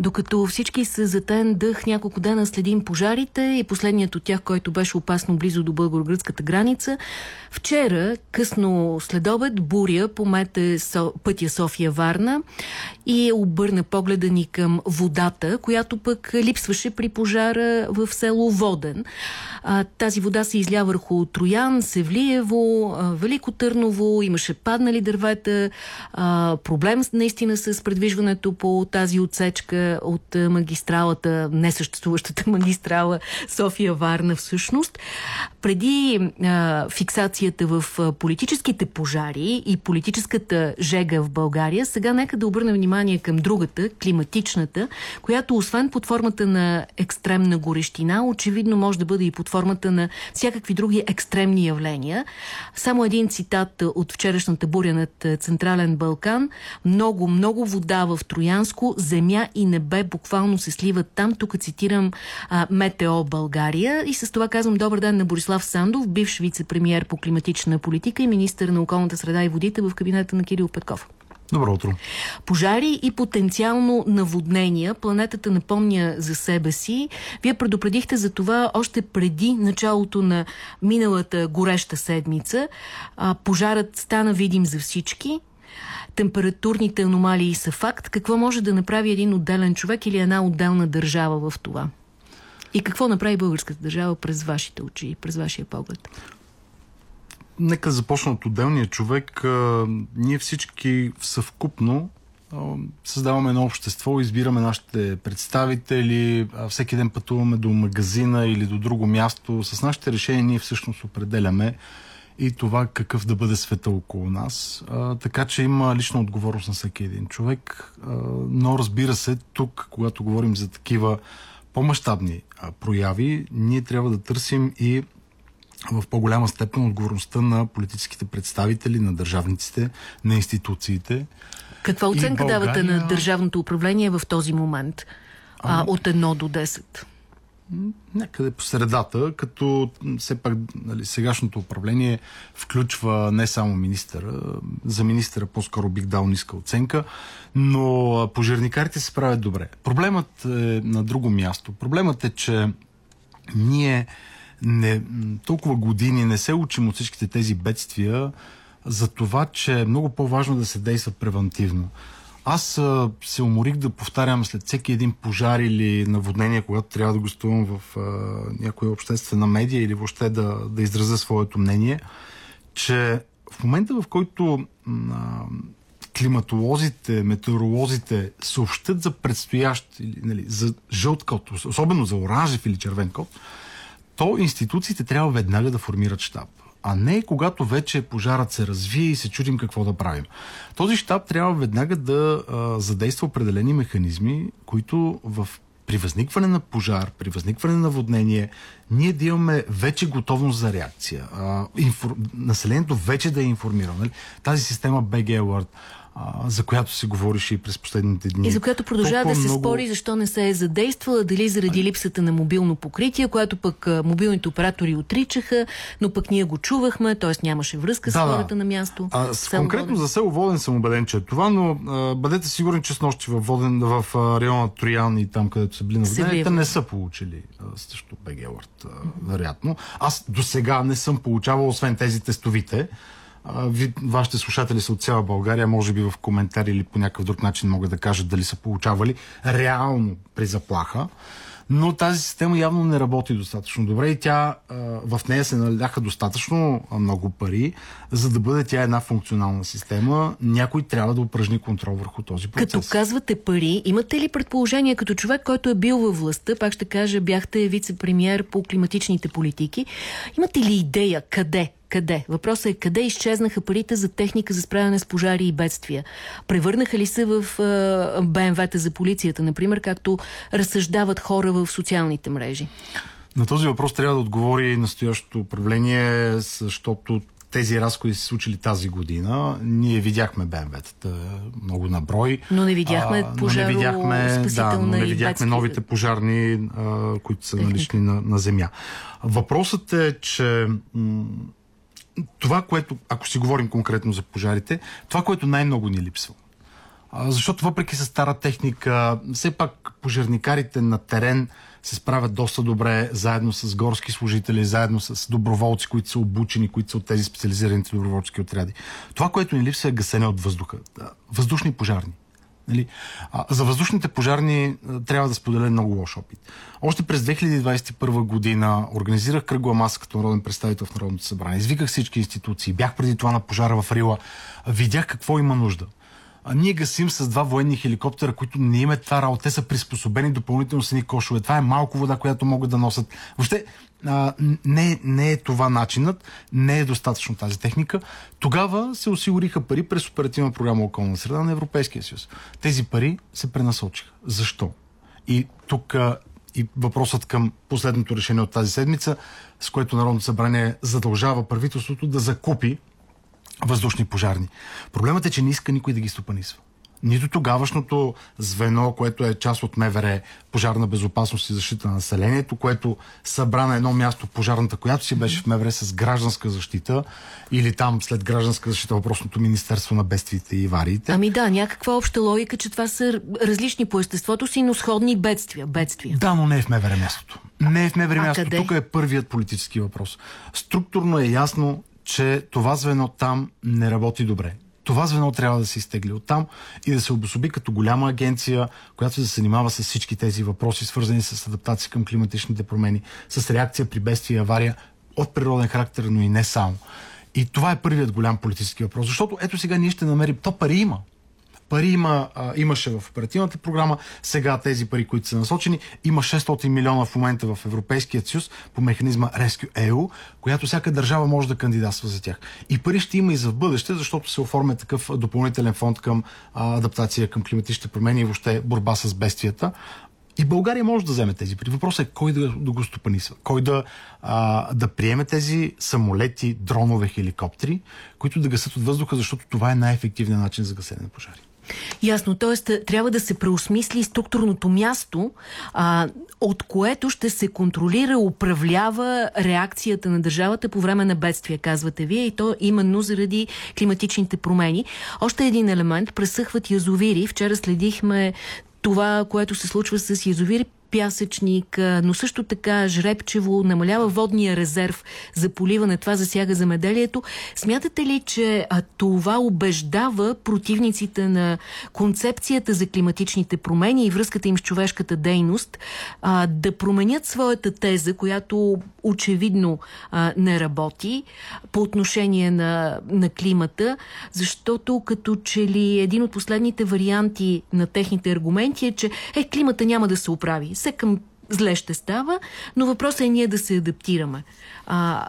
Докато всички са затен дъх, няколко дена следим пожарите и последният от тях, който беше опасно близо до българо-гръцката граница. Вчера, късно след обед, буря помете со... пътя София-Варна и обърна погледа ни към водата, която пък липсваше при пожара в село Воден. А, тази вода се изля върху Троян, Севлиево, Велико Търново, имаше паднали дървета, а, проблем наистина с предвижването по тази отсечка от магистралата, несъществуващата магистрала София-Варна всъщност. Преди а, фиксацията в политическите пожари и политическата жега в България, сега нека да обърнем внимание към другата, климатичната, която освен под формата на екстремна горещина, очевидно може да бъде и под формата на всякакви други екстремни явления. Само един цитат от вчерашната буря над Централен Балкан. Много, много вода в Троянско, земя и небе буквално се сливат там. Тук цитирам а, Метео България и с това казвам добър ден на Борислав Сандов, бивш вице-премьер по климатична политика и министър на околната среда и водите в кабинета на Кирил Петков. Добро утро. Пожари и потенциално наводнения. Планетата напомня за себе си. Вие предупредихте за това още преди началото на миналата гореща седмица. А, пожарът стана видим за всички. Температурните аномалии са факт. Какво може да направи един отделен човек или една отделна държава в това? И какво направи българската държава през вашите очи, през вашия поглед? Нека започна от отделния човек. Ние всички съвкупно създаваме едно общество, избираме нашите представители, всеки ден пътуваме до магазина или до друго място. С нашите решения ние всъщност определяме и това какъв да бъде света около нас. А, така че има лична отговорност на всеки един човек. А, но разбира се, тук, когато говорим за такива по-масштабни прояви, ние трябва да търсим и в по-голяма степен отговорността на политическите представители, на държавниците, на институциите. Каква оценка България... давате на държавното управление в този момент? А, от 1 до 10? Някъде по средата, като все пак нали, сегашното управление включва не само министъра, за министъра по-скоро бих дал ниска оценка, но пожарникарите се справят добре. Проблемът е на друго място. Проблемът е, че ние не, толкова години не се учим от всичките тези бедствия за това, че е много по-важно да се действа превентивно. Аз а, се уморих да повтарям след всеки един пожар или наводнение, когато трябва да гостувам в а, някоя обществена медия или въобще да, да изразя своето мнение, че в момента в който а, климатолозите, метеоролозите съобщат за предстоящ, нали, за жълт код, особено за оранжев или червен код, то институциите трябва веднага да формират щаб а не когато вече пожарът се развие и се чудим какво да правим. Този щаб трябва веднага да а, задейства определени механизми, които в при възникване на пожар, при възникване на воднение, ние да имаме вече готовност за реакция. А, инфор... Населението вече да е информирано. Нали? Тази система BG Alert, за която се говореше и през последните дни. И за която продължава да се много... спори защо не се е задействала, дали заради липсата на мобилно покритие, което пък мобилните оператори отричаха, но пък ние го чувахме, т.е. нямаше връзка да, с хората да. на място. А, с, конкретно Воден. за село Воден съм убеден, че е това, но а, бъдете сигурни, че с нощи в, Воден, в а, района Троян и там, където са били наводненията, не са получили а, също БГЛърт, вероятно. Аз до сега не съм получавал, освен тези тестовите, ви, вашите слушатели са от цяла България, може би в коментари или по някакъв друг начин могат да кажат дали са получавали реално при заплаха. Но тази система явно не работи достатъчно добре и тя в нея се наляха достатъчно много пари, за да бъде тя една функционална система. Някой трябва да упражни контрол върху този процес. Като казвате пари, имате ли предположение като човек, който е бил във властта, пак ще кажа, бяхте вице-премьер по климатичните политики, имате ли идея къде къде? Въпросът е къде изчезнаха парите за техника за справяне с пожари и бедствия? Превърнаха ли се в БМВ-та за полицията, например, както разсъждават хора в социалните мрежи? На този въпрос трябва да отговори настоящото управление, защото тези разходи се случили тази година. Ние видяхме БМВ-тата много на брой. Но не видяхме пожаро, но не видяхме, да, но не видяхме новите пожарни, а, които са налични на, на земя. Въпросът е, че това, което, ако си говорим конкретно за пожарите, това, което най-много ни липсва. Защото въпреки с стара техника, все пак пожарникарите на терен се справят доста добре заедно с горски служители, заедно с доброволци, които са обучени, които са от тези специализираните доброволчески отряди. Това, което ни липсва е гасене от въздуха. Въздушни пожарни. Нали? А, за въздушните пожарни а, трябва да споделя много лош опит. Още през 2021 година организирах кръгла маса като народен представител в Народното събрание. Извиках всички институции. Бях преди това на пожара в Рила. Видях какво има нужда. А ние гасим с два военни хеликоптера, които не имат това работа. Те са приспособени допълнително с едни кошове. Това е малко вода, която могат да носят. Въобще, а, не, не е това начинът, не е достатъчно тази техника. Тогава се осигуриха пари през оперативна програма Околна среда на Европейския съюз. Тези пари се пренасочиха. Защо? И тук и въпросът към последното решение от тази седмица, с което Народното събрание задължава правителството да закупи въздушни пожарни. Проблемът е, че не иска никой да ги стопанисва. Нито тогавашното звено, което е част от МВР, пожарна безопасност и защита на населението, което събра на едно място пожарната, която си беше в МВР с гражданска защита, или там след гражданска защита въпросното Министерство на бедствиите и авариите. Ами да, някаква обща логика, че това са различни по естеството си, но сходни бедствия. бедствия. Да, но не е в МВР мястото. Не е в МВР мястото. Тук е първият политически въпрос. Структурно е ясно, че това звено там не работи добре. Това звено трябва да се изтегли оттам и да се обособи като голяма агенция, която се занимава с всички тези въпроси, свързани с адаптация към климатичните промени, с реакция при бедствие и авария от природен характер, но и не само. И това е първият голям политически въпрос. Защото ето сега ние ще намерим. То пари има. Пари има, а, имаше в оперативната програма, сега тези пари, които са насочени, има 600 милиона в момента в Европейския съюз по механизма Rescue EU, която всяка държава може да кандидатства за тях. И пари ще има и за в бъдеще, защото се оформя такъв допълнителен фонд към а, адаптация към климатичните промени и въобще борба с бедствията. И България може да вземе тези пари. Въпросът е кой да, да го стопанисва. Кой да, а, да приеме тези самолети, дронове, хеликоптери, които да гасят от въздуха, защото това е най-ефективният начин за гасене на пожари. Ясно, т.е. трябва да се преосмисли структурното място, а, от което ще се контролира, управлява реакцията на държавата по време на бедствия, казвате вие, и то именно заради климатичните промени. Още един елемент, пресъхват язовири. Вчера следихме това, което се случва с язовири пясъчник, но също така жребчево, намалява водния резерв за поливане. Това засяга замеделието. Смятате ли, че това убеждава противниците на концепцията за климатичните промени и връзката им с човешката дейност а, да променят своята теза, която очевидно а, не работи по отношение на, на климата, защото като че ли един от последните варианти на техните аргументи е, че е, климата няма да се оправи все към зле ще става, но въпросът е ние да се адаптираме. А,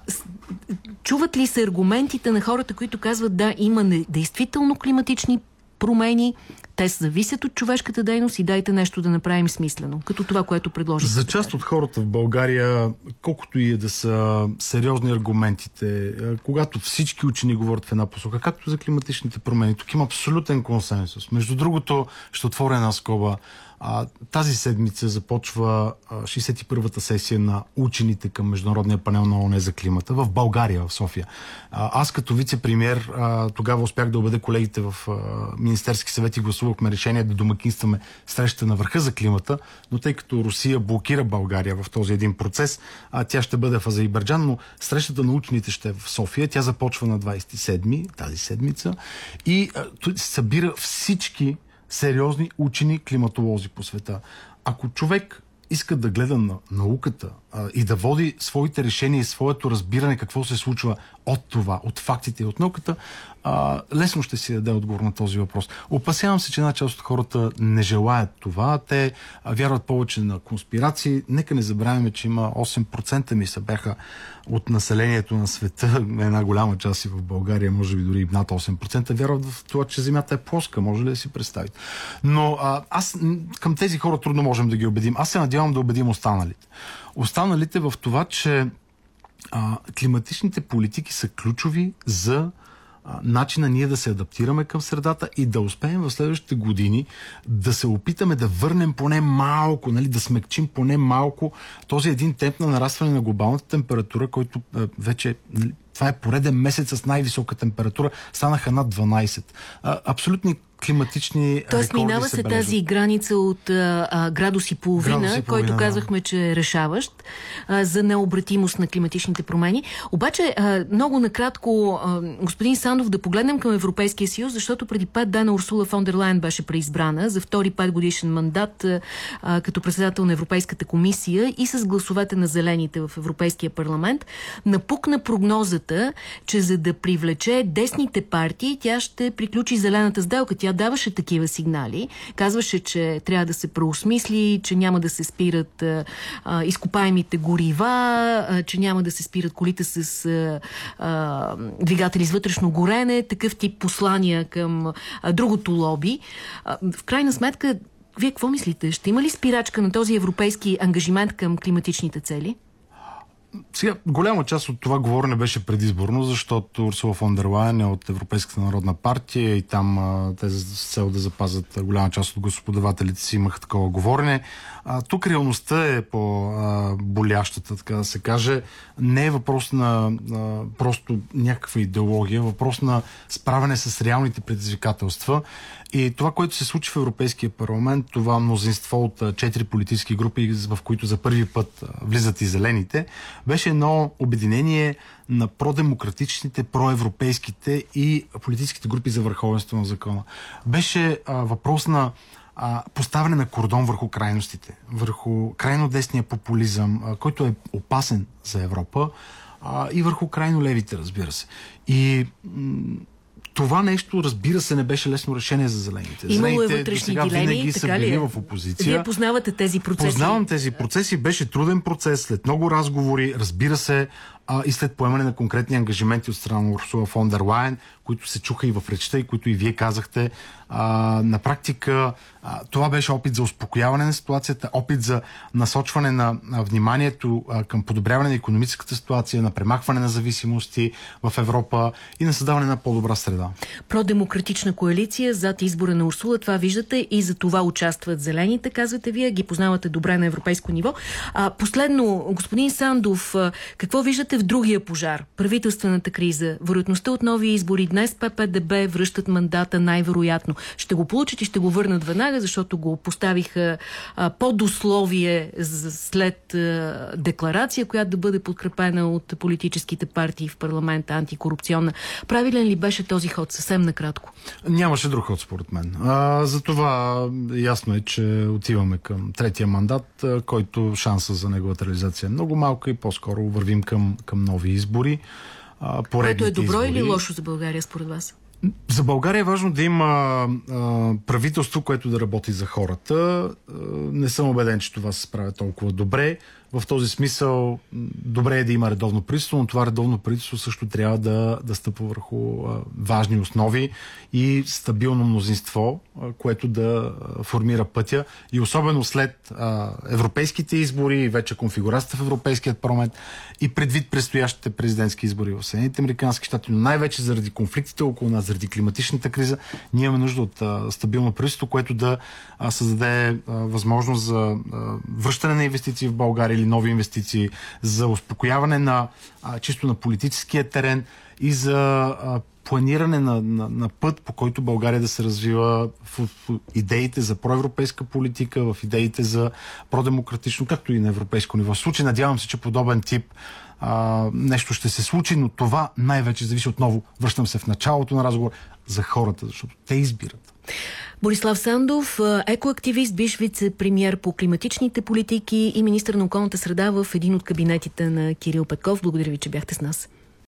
чуват ли се аргументите на хората, които казват да, има действително климатични промени, те зависят от човешката дейност и дайте нещо да направим смислено, като това, което предложите. За част от хората в България, колкото и е да са сериозни аргументите, когато всички учени говорят в една посока, както за климатичните промени, тук има абсолютен консенсус. Между другото, ще отворя една скоба. Тази седмица започва 61-та сесия на учените към Международния панел на ОНЕ за климата в България, в София. Аз като вице-премьер тогава успях да убедя колегите в Министерски съвет и гласувахме решение да домакинстваме среща на върха за климата, но тъй като Русия блокира България в този един процес, а, тя ще бъде в Азербайджан, но срещата на учените ще е в София. Тя започва на 27-ми, тази седмица и събира всички сериозни учени климатолози по света. Ако човек иска да гледа на науката и да води своите решения и своето разбиране какво се случва от това, от фактите и от науката, а, лесно ще си даде отговор на този въпрос. Опасявам се, че една част от хората не желаят това. Те вярват повече на конспирации. Нека не забравяме, че има 8% ми се бяха от населението на света, една голяма част и в България, може би дори над 8%, вярват в това, че Земята е плоска. Може ли да си представите? Но а, аз към тези хора трудно можем да ги убедим. Аз се надявам да убедим останалите. Останалите в това, че а, климатичните политики са ключови за начина ние да се адаптираме към средата и да успеем в следващите години да се опитаме да върнем поне малко, нали, да смекчим поне малко този един темп на нарастване на глобалната температура, който вече нали, това е пореден месец с най-висока температура, станаха над 12. А, абсолютни климатични Тоест минава се, тази граница от а, градус и половина, градус и половина който казахме, че е решаващ а, за необратимост на климатичните промени. Обаче, а, много накратко, а, господин Сандов, да погледнем към Европейския съюз, защото преди пет дена Урсула фон дер Лайн беше преизбрана за втори пет годишен мандат а, като председател на Европейската комисия и с гласовете на зелените в Европейския парламент, напукна прогнозата, че за да привлече десните партии, тя ще приключи зелената сделка. Тя даваше такива сигнали. Казваше, че трябва да се преосмисли, че няма да се спират а, изкопаемите горива, а, че няма да се спират колите с а, а, двигатели с вътрешно горене, такъв тип послания към а, другото лоби. А, в крайна сметка, вие какво мислите? Ще има ли спирачка на този европейски ангажимент към климатичните цели? Сега, голяма част от това говорене беше предизборно, защото Урсула фон дер Лайен е от Европейската народна партия и там те с цел да запазят голяма част от господавателите си имаха такова говорене. А, тук реалността е по-болящата, така да се каже. Не е въпрос на а, просто някаква идеология, въпрос на справяне с реалните предизвикателства. И това, което се случи в Европейския парламент, това мнозинство от четири политически групи, в които за първи път влизат и зелените, беше едно обединение на продемократичните, проевропейските и политическите групи за върховенство на закона. Беше а, въпрос на а, поставяне на кордон върху крайностите, върху крайно десния популизъм, а, който е опасен за Европа, а, и върху крайно левите, разбира се. И това нещо, разбира се, не беше лесно решение за зелените. Имало е вътрешни дилеми, винаги са били е? в опозиция. Вие познавате тези процеси. Познавам тези процеси. Беше труден процес, след много разговори, разбира се, а, и след поемане на конкретни ангажименти от страна на Урсула фон дер Лайен, които се чуха и в речта, и които и вие казахте. А, на практика а, това беше опит за успокояване на ситуацията, опит за насочване на, вниманието а, към подобряване на економическата ситуация, на премахване на зависимости в Европа и на създаване на по-добра среда. Продемократична коалиция зад избора на Урсула, това виждате и за това участват зелените, казвате вие, ги познавате добре на европейско ниво. А, последно, господин Сандов, какво виждате в другия пожар? Правителствената криза, вероятността от нови избори, Днес ППДБ връщат мандата най-вероятно. Ще го получат и ще го върнат веднага, защото го поставиха под условие след а, декларация, която да бъде подкрепена от политическите партии в парламента, антикорупционна. Правилен ли беше този ход? Съвсем накратко. Нямаше друг ход, според мен. А, за това ясно е, че отиваме към третия мандат, който шанса за неговата реализация е много малка и по-скоро вървим към, към нови избори Което е добро избори. или лошо за България според вас? За България е важно да има а, правителство, което да работи за хората. А, не съм убеден, че това се справя толкова добре. В този смисъл, добре е да има редовно правителство, но това редовно правителство също трябва да, да стъпва върху а, важни основи и стабилно мнозинство, а, което да а, формира пътя. И особено след а, европейските избори и вече конфигурацията в Европейският парламент и предвид предстоящите президентски избори в Съединените Американски щати, но най-вече заради конфликтите около нас, заради климатичната криза, ние имаме нужда от а, стабилно правителство, което да а, създаде а, възможност за а, връщане на инвестиции в България или нови инвестиции, за успокояване на а, чисто на политическия терен и за а, планиране на, на, на път, по който България да се развива в, в идеите за проевропейска политика, в идеите за продемократично, както и на европейско ниво. В случай надявам се, че подобен тип а, нещо ще се случи, но това най-вече зависи отново, връщам се в началото на разговор, за хората, защото те избират. Борислав Сандов, екоактивист, биш вице-премьер по климатичните политики и министр на околната среда в един от кабинетите на Кирил Петков. Благодаря ви, че бяхте с нас.